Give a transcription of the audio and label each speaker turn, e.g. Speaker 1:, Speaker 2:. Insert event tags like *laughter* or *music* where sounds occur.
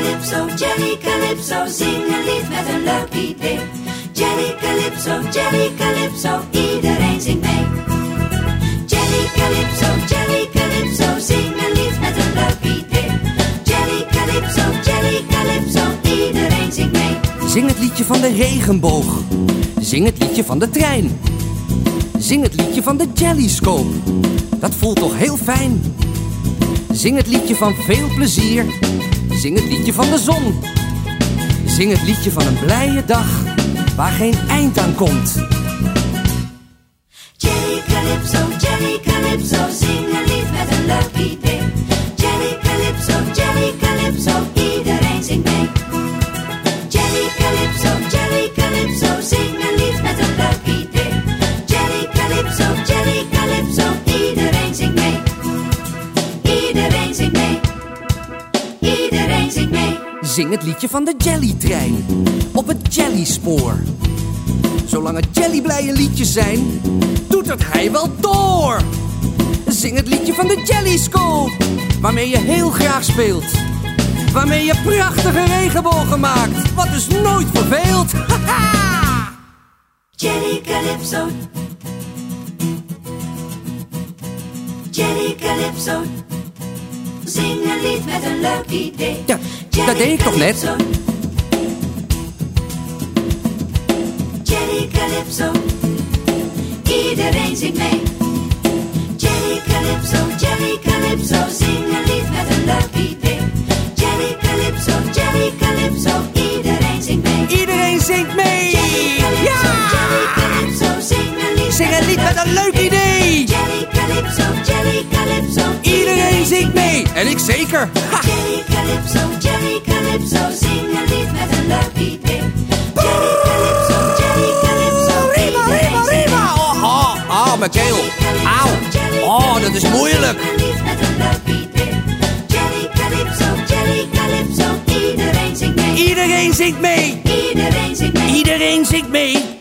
Speaker 1: Calypso, Jelly Calypso, zing een lied met een leuk idee. Jelly Calypso, Jelly Calypso, iedereen zingt mee. Jelly Calypso, Jelly Calypso, zing een lied met een leuk idee. Jelly Calypso, Jelly Calypso, iedereen zingt mee.
Speaker 2: Zing het liedje van de regenboog. Zing het liedje van de trein. Zing het liedje van de Jellyscope. Dat voelt toch heel fijn. Zing het liedje van veel plezier. Zing het liedje van de zon. Zing het liedje van een blije dag waar geen eind aan komt.
Speaker 1: Jelly Calypso, Jelly Calypso, zing een lied met een leuk idee. Zing
Speaker 2: het liedje van de Jellytrein op het Jellyspoor. Zolang het jellyblije liedjes zijn, doet het hij wel door. Zing het liedje van de Jellyscope, waarmee je heel graag speelt. Waarmee je prachtige regenbogen maakt, wat dus nooit verveelt. *laughs* Haha!
Speaker 1: Jelly Calypso. Jelly Calypso. Zing een lied met een leuk idee.
Speaker 2: Ja, dat deed ik toch net?
Speaker 1: Calypso. Jelly Calypso. Iedereen zingt mee. Jelly Calypso, Jelly Calypso. Zing een lied met een leuk idee. Jelly Calypso, Jelly Calypso. Iedereen zingt mee.
Speaker 2: Iedereen zingt mee!
Speaker 1: Jelly Calypso,
Speaker 2: Ja!
Speaker 1: Calypso. Zing een lied
Speaker 2: Zing een lied met een leuk idee!
Speaker 1: Jelly Calypso, Jelly Calypso.
Speaker 2: Iedereen zingt mee! En ik zeker. Ha!
Speaker 1: Jerry Calypso, Jerry Calypso, zing een met een. Jerry Calypso, Jerry Calypso,
Speaker 2: Rima, Rima, Rima. Oh, oh, oh, mijn keel. moeilijk Oh, dat is moeilijk. Iedereen zingt mee. Iedereen zingt mee. Iedereen zingt mee.